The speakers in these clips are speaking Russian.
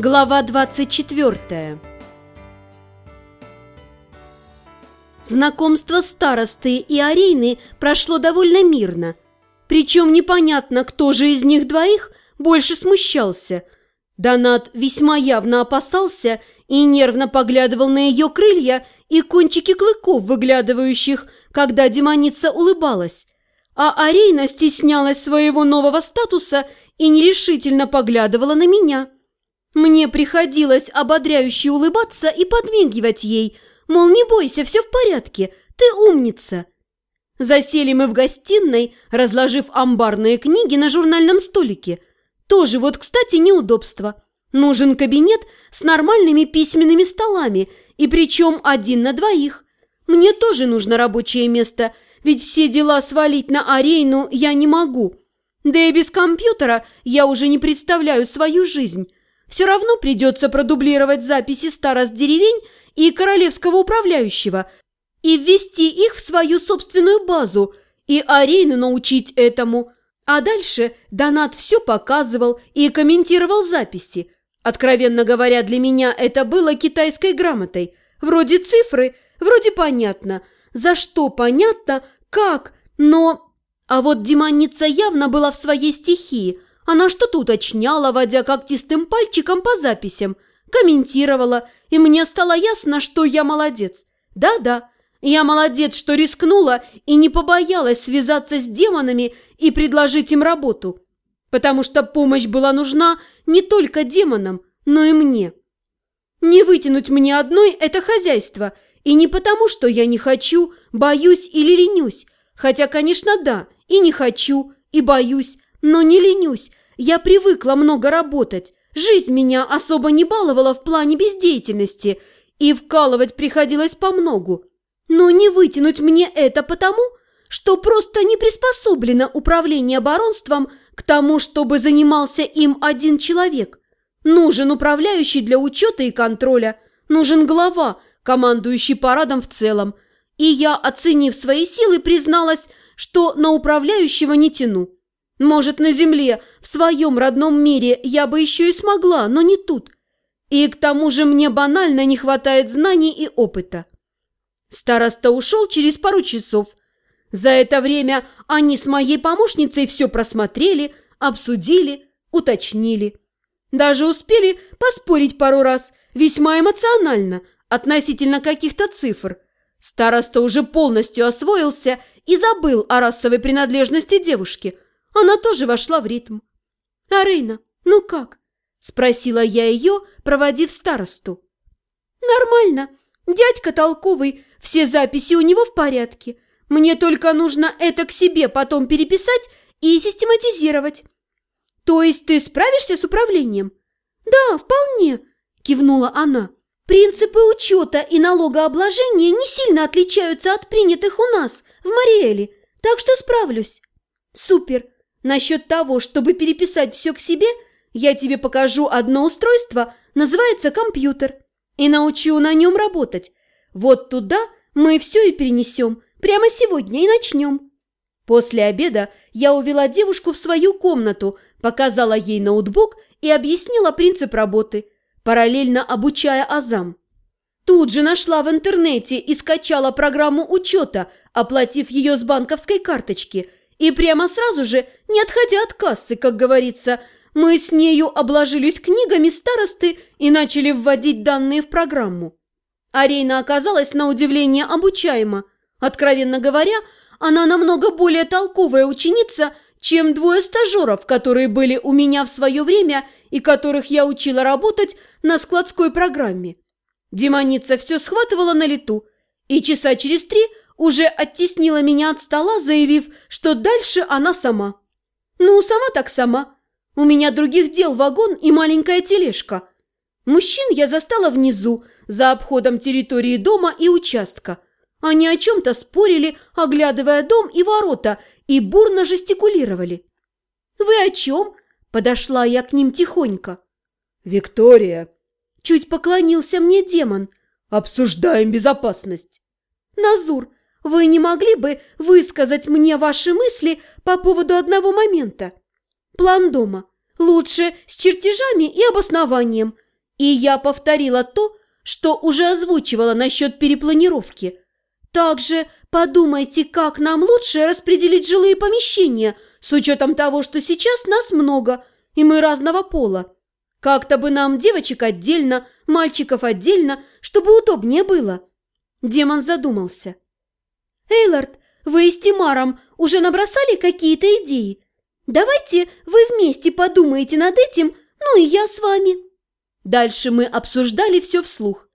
Глава 24 Знакомство старосты и Арейны прошло довольно мирно. Причем непонятно, кто же из них двоих больше смущался. Донат весьма явно опасался и нервно поглядывал на ее крылья и кончики клыков, выглядывающих, когда демоница улыбалась. А Арейна стеснялась своего нового статуса и нерешительно поглядывала на меня. Мне приходилось ободряюще улыбаться и подмигивать ей, мол, не бойся, все в порядке, ты умница. Засели мы в гостиной, разложив амбарные книги на журнальном столике. Тоже вот, кстати, неудобство. Нужен кабинет с нормальными письменными столами, и причем один на двоих. Мне тоже нужно рабочее место, ведь все дела свалить на арейну я не могу. Да и без компьютера я уже не представляю свою жизнь. Все равно придется продублировать записи старост деревень и королевского управляющего и ввести их в свою собственную базу, и Арейну научить этому. А дальше Донат все показывал и комментировал записи. Откровенно говоря, для меня это было китайской грамотой. Вроде цифры, вроде понятно. За что понятно, как, но... А вот демоница явно была в своей стихии – она что-то уточняла, водя когтистым пальчиком по записям, комментировала, и мне стало ясно, что я молодец. Да-да, я молодец, что рискнула и не побоялась связаться с демонами и предложить им работу, потому что помощь была нужна не только демонам, но и мне. Не вытянуть мне одной это хозяйство, и не потому, что я не хочу, боюсь или ленюсь, хотя, конечно, да, и не хочу, и боюсь, но не ленюсь, я привыкла много работать. Жизнь меня особо не баловала в плане бездеятельности, и вкалывать приходилось по многу. Но не вытянуть мне это потому, что просто не приспособлено управление баронством к тому, чтобы занимался им один человек. Нужен управляющий для учета и контроля, нужен глава, командующий парадом в целом. И я, оценив свои силы, призналась, что на управляющего не тяну. Может, на земле, в своем родном мире я бы еще и смогла, но не тут. И к тому же мне банально не хватает знаний и опыта. Староста ушел через пару часов. За это время они с моей помощницей все просмотрели, обсудили, уточнили. Даже успели поспорить пару раз, весьма эмоционально, относительно каких-то цифр. Староста уже полностью освоился и забыл о расовой принадлежности девушки – она тоже вошла в ритм. «Арина, ну как?» – спросила я ее, проводив старосту. «Нормально. Дядька толковый, все записи у него в порядке. Мне только нужно это к себе потом переписать и систематизировать». «То есть ты справишься с управлением?» «Да, вполне», – кивнула она. «Принципы учета и налогообложения не сильно отличаются от принятых у нас, в Мариэле, так что справлюсь». «Супер! Насчет того, чтобы переписать все к себе, я тебе покажу одно устройство, называется компьютер, и научу на нем работать. Вот туда мы все и перенесем, прямо сегодня и начнем. После обеда я увела девушку в свою комнату, показала ей ноутбук и объяснила принцип работы, параллельно обучая азам. Тут же нашла в интернете и скачала программу учета, оплатив ее с банковской карточки – и прямо сразу же, не отходя от кассы, как говорится, мы с нею обложились книгами старосты и начали вводить данные в программу. Арейна оказалась на удивление обучаема. Откровенно говоря, она намного более толковая ученица, чем двое стажеров, которые были у меня в свое время и которых я учила работать на складской программе. Демоница все схватывала на лету, и часа через три уже оттеснила меня от стола, заявив, что дальше она сама. Ну, сама так сама. У меня других дел вагон и маленькая тележка. Мужчин я застала внизу, за обходом территории дома и участка. Они о чем-то спорили, оглядывая дом и ворота, и бурно жестикулировали. «Вы о чем?» – подошла я к ним тихонько. «Виктория!» – чуть поклонился мне демон. «Обсуждаем безопасность!» «Назур, вы не могли бы высказать мне ваши мысли по поводу одного момента? План дома. Лучше с чертежами и обоснованием. И я повторила то, что уже озвучивала насчет перепланировки. Также подумайте, как нам лучше распределить жилые помещения, с учетом того, что сейчас нас много, и мы разного пола. Как-то бы нам девочек отдельно, мальчиков отдельно, чтобы удобнее было. Демон задумался. Эйлард, вы с Тимаром уже набросали какие-то идеи? Давайте вы вместе подумаете над этим, ну и я с вами. Дальше мы обсуждали все вслух.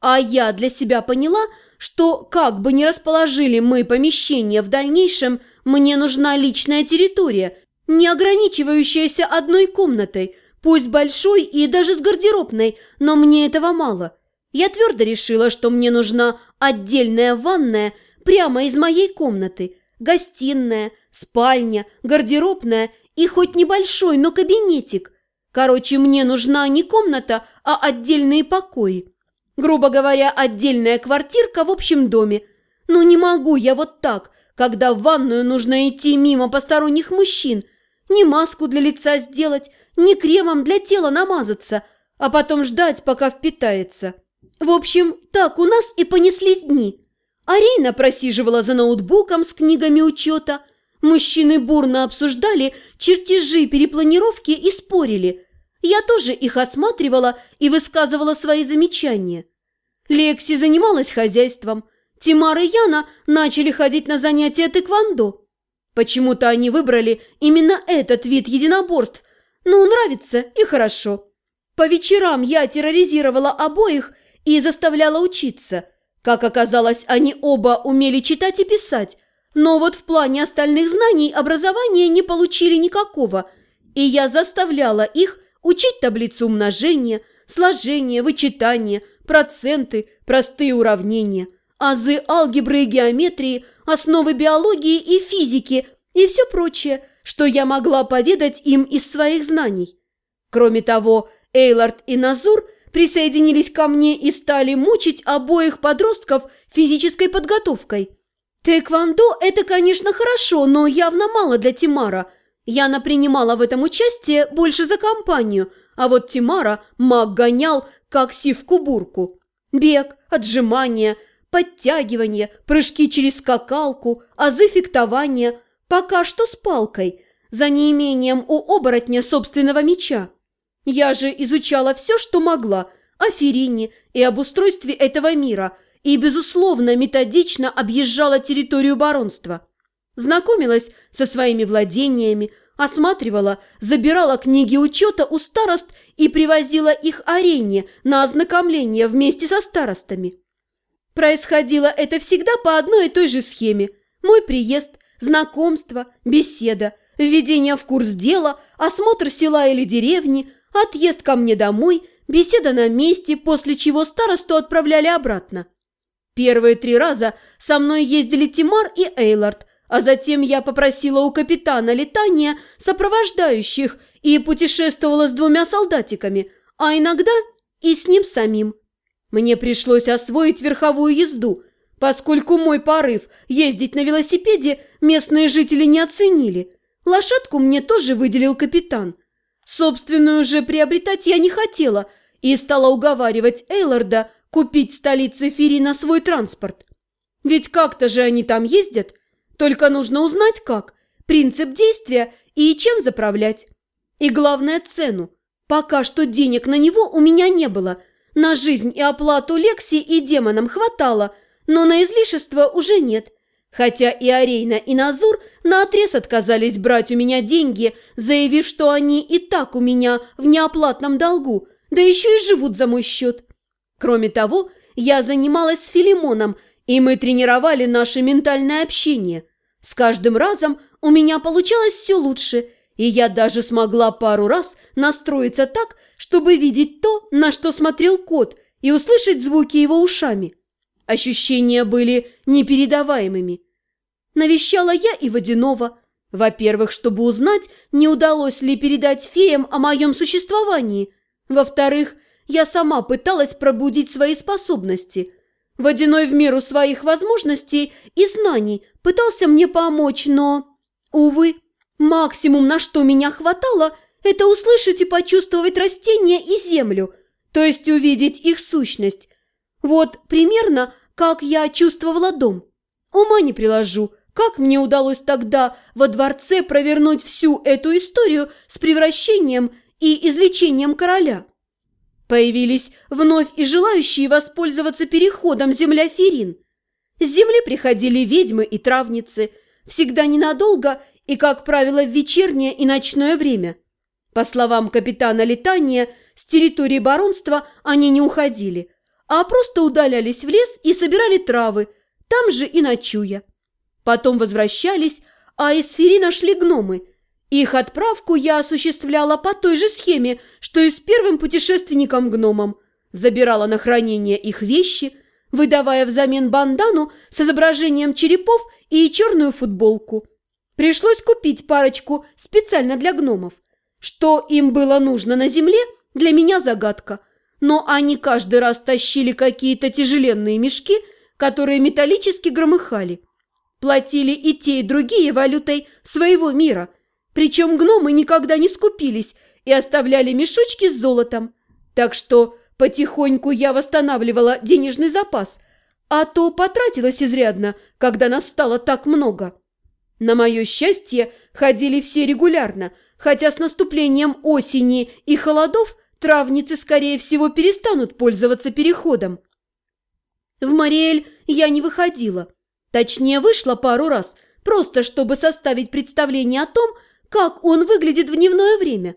А я для себя поняла, что как бы ни расположили мы помещение в дальнейшем, мне нужна личная территория, не ограничивающаяся одной комнатой, пусть большой и даже с гардеробной, но мне этого мало. Я твердо решила, что мне нужна отдельная ванная прямо из моей комнаты, гостиная, спальня, гардеробная и хоть небольшой, но кабинетик. Короче, мне нужна не комната, а отдельные покои. Грубо говоря, отдельная квартирка в общем доме. Но не могу я вот так, когда в ванную нужно идти мимо посторонних мужчин, ни маску для лица сделать, ни кремом для тела намазаться, а потом ждать, пока впитается. В общем, так у нас и понеслись дни. Арина просиживала за ноутбуком с книгами учета. Мужчины бурно обсуждали чертежи перепланировки и спорили. Я тоже их осматривала и высказывала свои замечания. Лекси занималась хозяйством. Тимар и Яна начали ходить на занятия тэквондо. Почему-то они выбрали именно этот вид единоборств. Ну, нравится и хорошо. По вечерам я терроризировала обоих и заставляла учиться. Как оказалось, они оба умели читать и писать, но вот в плане остальных знаний образования не получили никакого, и я заставляла их учить таблицу умножения, сложения, вычитания, проценты, простые уравнения, азы алгебры и геометрии, основы биологии и физики и все прочее, что я могла поведать им из своих знаний. Кроме того, Эйлард и Назур присоединились ко мне и стали мучить обоих подростков физической подготовкой. Тэквондо – это, конечно, хорошо, но явно мало для Тимара. Яна принимала в этом участие больше за компанию, а вот Тимара маг гонял, как сивку-бурку. Бег, отжимания, подтягивания, прыжки через скакалку, азы фехтования, пока что с палкой, за неимением у оборотня собственного меча. Я же изучала все, что могла, о Ферине и об устройстве этого мира и, безусловно, методично объезжала территорию баронства. Знакомилась со своими владениями, осматривала, забирала книги учета у старост и привозила их арене на ознакомление вместе со старостами. Происходило это всегда по одной и той же схеме. Мой приезд, знакомство, беседа, введение в курс дела, осмотр села или деревни – Отъезд ко мне домой, беседа на месте, после чего старосту отправляли обратно. Первые три раза со мной ездили Тимар и Эйлард, а затем я попросила у капитана летания сопровождающих и путешествовала с двумя солдатиками, а иногда и с ним самим. Мне пришлось освоить верховую езду, поскольку мой порыв ездить на велосипеде местные жители не оценили. Лошадку мне тоже выделил капитан – Собственную же приобретать я не хотела и стала уговаривать Эйларда купить в столице Ферина свой транспорт. Ведь как-то же они там ездят, только нужно узнать как, принцип действия и чем заправлять. И главное цену. Пока что денег на него у меня не было. На жизнь и оплату Лекси и демонам хватало, но на излишество уже нет – Хотя и Арейна, и Назур наотрез отказались брать у меня деньги, заявив, что они и так у меня в неоплатном долгу, да еще и живут за мой счет. Кроме того, я занималась с Филимоном, и мы тренировали наше ментальное общение. С каждым разом у меня получалось все лучше, и я даже смогла пару раз настроиться так, чтобы видеть то, на что смотрел кот, и услышать звуки его ушами. Ощущения были непередаваемыми. Навещала я и Водянова. Во-первых, чтобы узнать, не удалось ли передать феям о моем существовании. Во-вторых, я сама пыталась пробудить свои способности. Водяной в меру своих возможностей и знаний пытался мне помочь, но... Увы, максимум, на что меня хватало, это услышать и почувствовать растения и землю. то есть увидеть их сущность. Вот примерно, как я чувствовала дом. Ума не приложу, как мне удалось тогда во дворце провернуть всю эту историю с превращением и излечением короля. Появились вновь и желающие воспользоваться переходом земля Ферин. С земли приходили ведьмы и травницы, всегда ненадолго и, как правило, в вечернее и ночное время. По словам капитана Летания, с территории баронства они не уходили, а просто удалялись в лес и собирали травы, там же и ночуя. Потом возвращались, а из Фери нашли гномы. Их отправку я осуществляла по той же схеме, что и с первым путешественником-гномом. Забирала на хранение их вещи, выдавая взамен бандану с изображением черепов и черную футболку. Пришлось купить парочку специально для гномов. Что им было нужно на земле, для меня загадка. Но они каждый раз тащили какие-то тяжеленные мешки, которые металлически громыхали. Платили и те, и другие валютой своего мира. Причем гномы никогда не скупились и оставляли мешочки с золотом. Так что потихоньку я восстанавливала денежный запас, а то потратилась изрядно, когда нас стало так много. На мое счастье, ходили все регулярно, хотя с наступлением осени и холодов травницы, скорее всего, перестанут пользоваться переходом. В Мариэль я не выходила. Точнее, вышла пару раз, просто чтобы составить представление о том, как он выглядит в дневное время.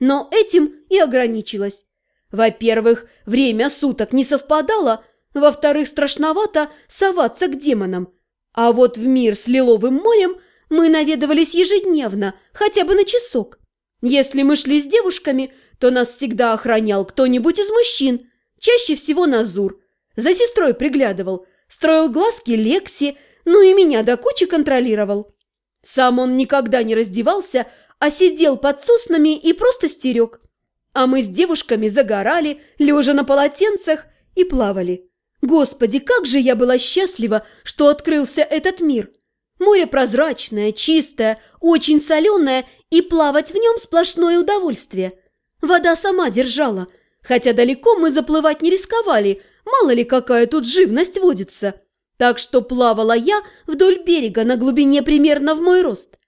Но этим и ограничилась. Во-первых, время суток не совпадало, во-вторых, страшновато соваться к демонам, а вот в мир с Лиловым морем мы наведывались ежедневно, хотя бы на часок. Если мы шли с девушками, то нас всегда охранял кто-нибудь из мужчин, чаще всего Назур. За сестрой приглядывал, строил глазки Лекси, ну и меня до кучи контролировал. Сам он никогда не раздевался, а сидел под соснами и просто стерег. А мы с девушками загорали, лежа на полотенцах, и плавали. Господи, как же я была счастлива, что открылся этот мир! Море прозрачное, чистое, очень соленое, и плавать в нем сплошное удовольствие. Вода сама держала, хотя далеко мы заплывать не рисковали, мало ли какая тут живность водится. Так что плавала я вдоль берега на глубине примерно в мой рост.